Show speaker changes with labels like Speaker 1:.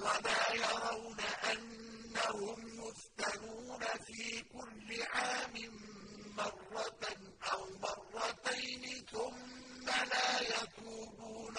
Speaker 1: أَوَلَا يَرَوْنَ أَنَّهُمْ يُفْتَنُونَ فِي كُلِّ عَامٍ مَّرَّةً أَوْ مَرَّتَيْنِ ثُمَّ لَا يَتُوبُونَ